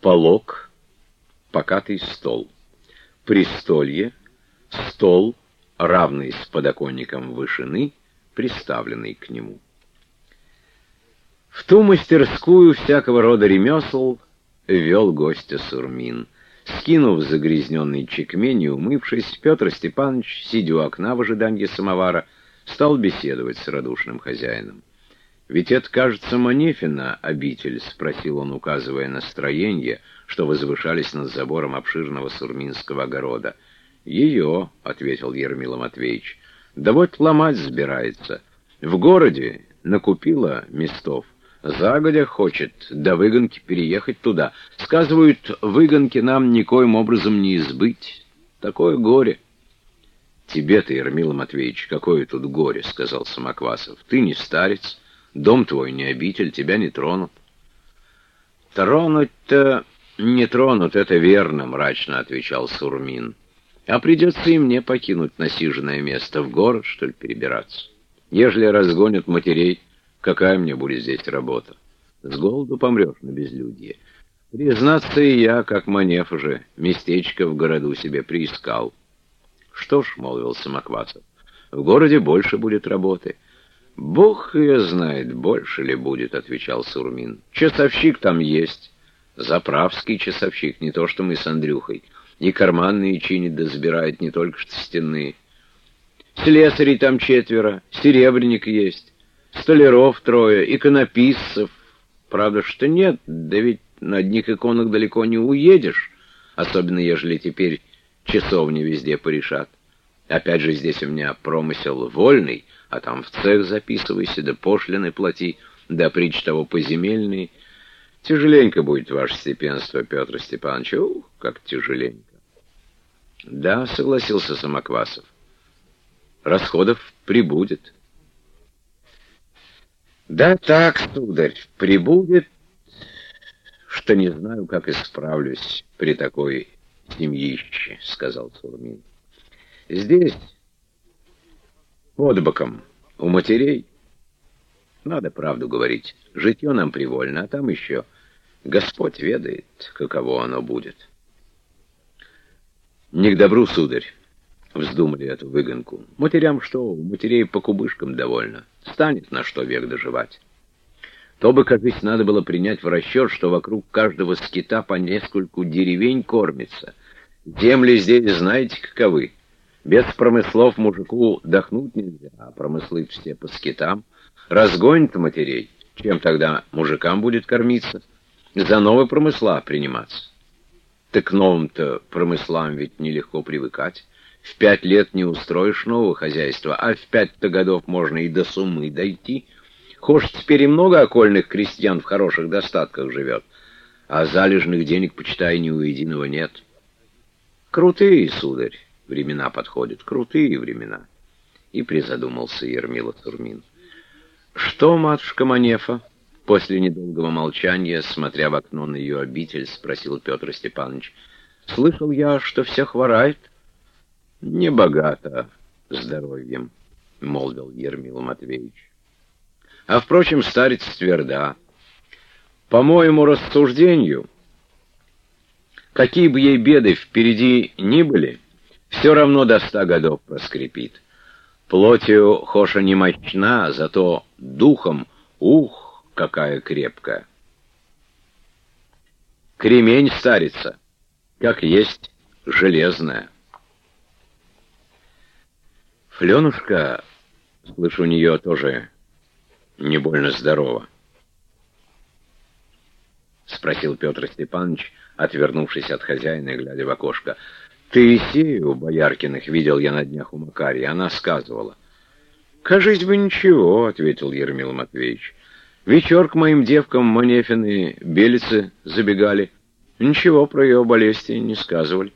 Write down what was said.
полог, покатый стол. Престолье, стол, равный с подоконником вышины, приставленный к нему. В ту мастерскую всякого рода ремесел вел гостя Сурмин. Скинув загрязненный чекмень и умывшись, Петр Степанович, сидя у окна в ожидании самовара, стал беседовать с радушным хозяином. «Ведь это, кажется, Манефина обитель?» — спросил он, указывая на строение, что возвышались над забором обширного сурминского огорода. «Ее», — ответил Ермила Матвеевич, — «да вот ломать собирается. В городе накупила местов. Загодя хочет до выгонки переехать туда. Сказывают, выгонки нам никоим образом не избыть. Такое горе». «Тебе-то, Ермила Матвеевич, какое тут горе», — сказал Самоквасов. «Ты не старец». Дом твой не обитель, тебя не тронут. Тронуть-то не тронут, это верно, мрачно отвечал Сурмин. А придется и мне покинуть насиженное место, в город, что ли, перебираться. Ежели разгонят матерей, какая мне будет здесь работа? С голоду помрешь на безлюдье. Признаться и я, как манев уже, местечко в городу себе приискал. Что ж, — молвил Самоквасов, — в городе больше будет работы. «Бог ее знает, больше ли будет», — отвечал Сурмин. «Часовщик там есть. Заправский часовщик, не то что мы с Андрюхой. И карманные чинит да забирает, не только что стенные. Слесарей там четверо, серебряник есть, столяров трое, иконописцев. Правда, что нет, да ведь на одних иконах далеко не уедешь, особенно ежели теперь часовни везде порешат. Опять же, здесь у меня промысел вольный, а там в цех записывайся, да пошлины плати, да притч того поземельный. Тяжеленько будет ваше степенство, Петр Степанович. Ух, как тяжеленько. Да, согласился Самоквасов. Расходов прибудет. Да так, сударь, прибудет, что не знаю, как исправлюсь при такой семьище, сказал Сурмин. Здесь, под боком, у матерей, надо правду говорить, житье нам привольно, а там еще Господь ведает, каково оно будет. Не к добру, сударь, вздумали эту выгонку. Матерям что, у матерей по кубышкам довольно, станет на что век доживать. То бы, кажись, надо было принять в расчет, что вокруг каждого скита по нескольку деревень кормится. Земли здесь знаете каковы. Без промыслов мужику дохнуть нельзя, а промыслы все по скитам. Разгонит матерей, чем тогда мужикам будет кормиться? За новые промысла приниматься. Так новым-то промыслам ведь нелегко привыкать. В пять лет не устроишь нового хозяйства, а в пять-то годов можно и до суммы дойти. Хошь теперь и много окольных крестьян в хороших достатках живет, а залежных денег, почитай, ни у единого нет. Крутые, сударь. Времена подходят, крутые времена. И призадумался Ермила Турмин. Что, матушка Манефа? После недолгого молчания, смотря в окно на ее обитель, спросил Петр Степанович. Слышал я, что все хворает. Небогато здоровьем, молвил Ермила Матвеевич. А, впрочем, старец тверда. По моему рассуждению, какие бы ей беды впереди ни были, все равно до ста годов проскрипит. Плотью Хоша не мощна, зато духом, ух, какая крепкая. Кремень старится, как есть железная. Фленушка, слышу, у нее тоже не больно здорова. — спросил Петр Степанович, отвернувшись от хозяина и глядя в окошко. Таисею Бояркиных видел я на днях у Макария, она сказывала. «Кажись бы ничего», — ответил Ермил Матвеевич. «Вечер к моим девкам Манефины белицы забегали. Ничего про ее болезни не сказывали».